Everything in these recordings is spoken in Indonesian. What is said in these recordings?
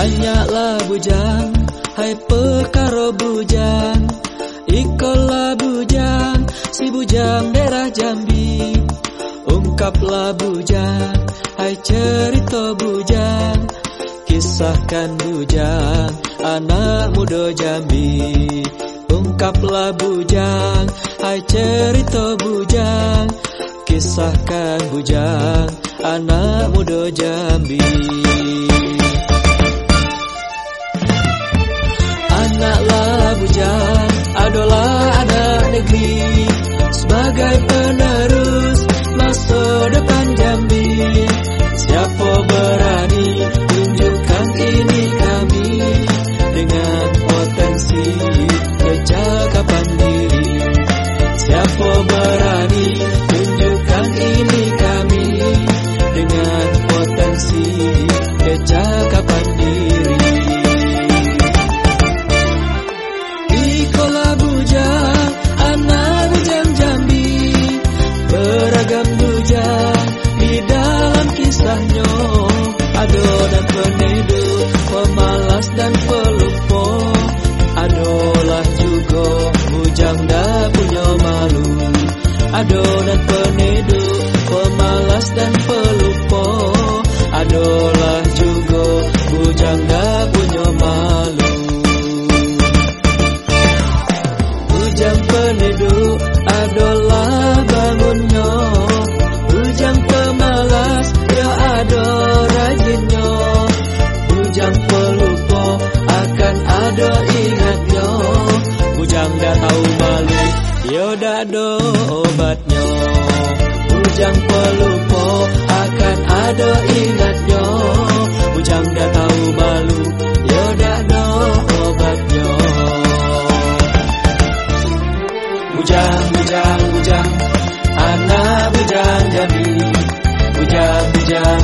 Banyaklah bujang Hai pekaro bujang. Ikolah bujang Si bujang daerah Jambi. Ungkaplah bujang Hai cerita bujang. Kisahkan bujang Anak muda Jambi. Ungkaplah bujang Hai cerita bujang. Kisahkan bujang Anak muda Jambi. Beragam bujang Di dalam kisahnya Adonan penedu Pemalas dan pelupa Adolah juga Bujang dah punya malu. Adonan Ujang pelupa akan ada ingatnya Ujang dah tahu malu Yo dah do obatnya. Ujang pelupa akan ada ingatnya Ujang dah tahu malu Yo dah do obatnya. Bujang, bujang, bujang Anak bujang jadi. Bujang, bujang,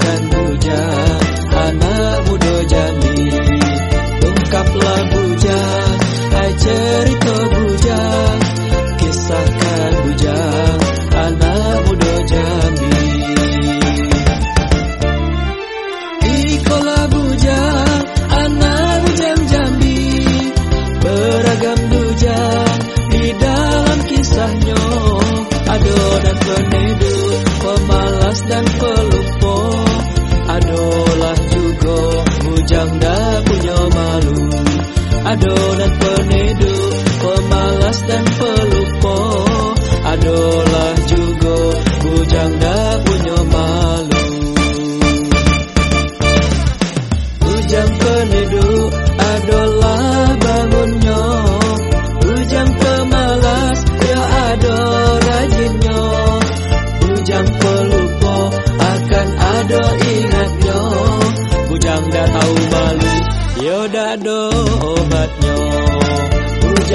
Bujang, anak muda Jambi Adonan penedu, pemalas dan pelupa Adolah juga bujang dah punya malu. Ujang penduduk adalah bangunnya Ujang pemalas ya ada rajinnya Ujang pelupa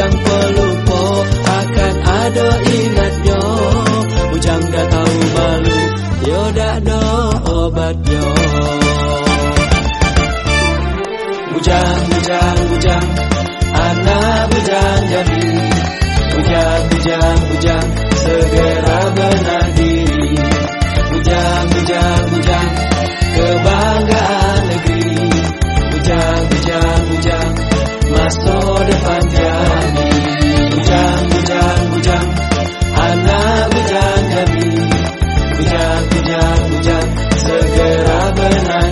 Ujang pelupa akan ada ingatnya hujan-hujan segera benar